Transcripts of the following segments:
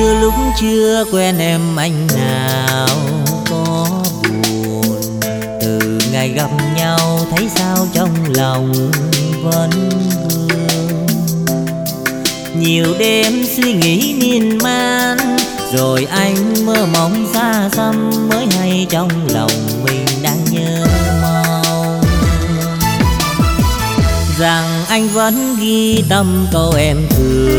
xưa lúc chưa quen em, anh nào có buồn? Từ ngày gặp nhau thấy sao trong lòng vẫn vương? Nhiều đêm suy nghĩ miên man, rồi anh mơ mộng xa xăm mới hay trong lòng mình đang nhớ mong. Rằng anh vẫn ghi tâm câu em thường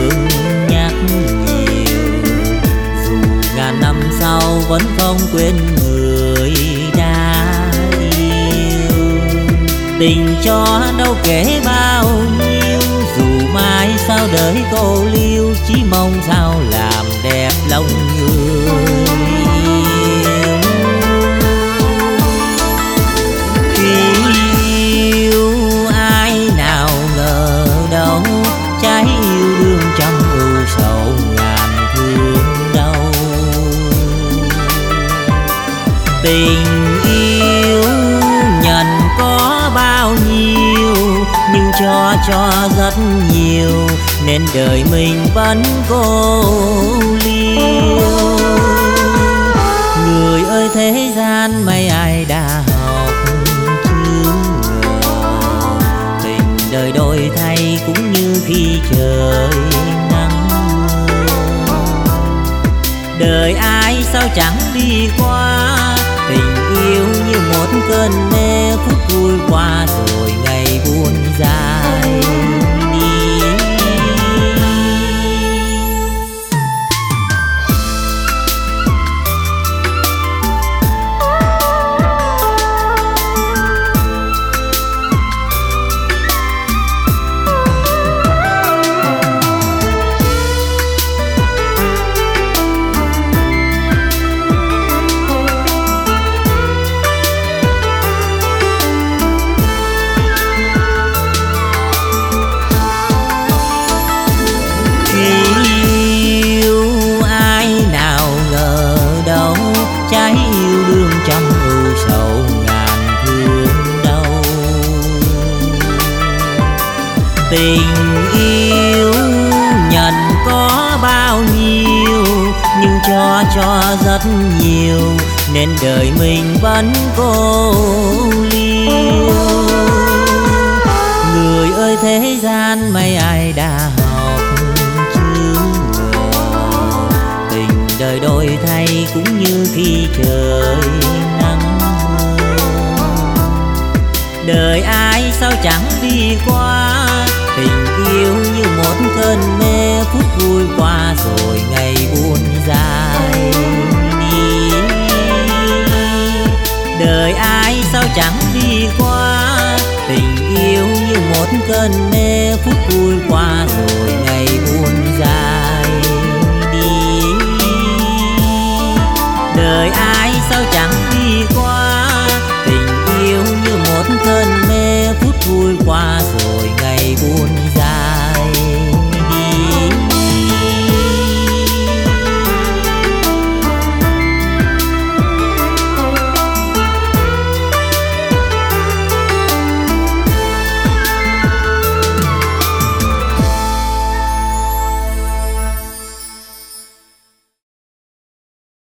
vẫn không quên người đã yêu. Tình cho đâu kể bao nhiêu dù mai sao đời cô lưu, chỉ mong sao làm đẹp lòng tình yêu nhận có bao nhiêu, nhưng cho cho rất nhiều, nên đời mình vẫn cô liêu. Người ơi, thế gian mấy ai đã học chứ ngờ tình đời đổi thay cũng như khi trời nắng mưa. Đời ai sao chẳng đi qua cơn mê phút vui qua rồi ngày tình yêu nhận có bao nhiêu, nhưng cho cho rất nhiều, nên đời mình vẫn cô liêu. Người ơi, thế gian mấy ai đã học chứ ngờ tình đời đổi thay cũng như khi trời nắng mưa. Đời ai sao chẳng đi qua? sao chẳng đi qua. Tình yêu như một cơn mê, phút vui qua rồi ngày buồn dài đi. Đời ai sao chẳng đi qua? Tình yêu như một cơn mê, phút vui qua rồi ngày buồn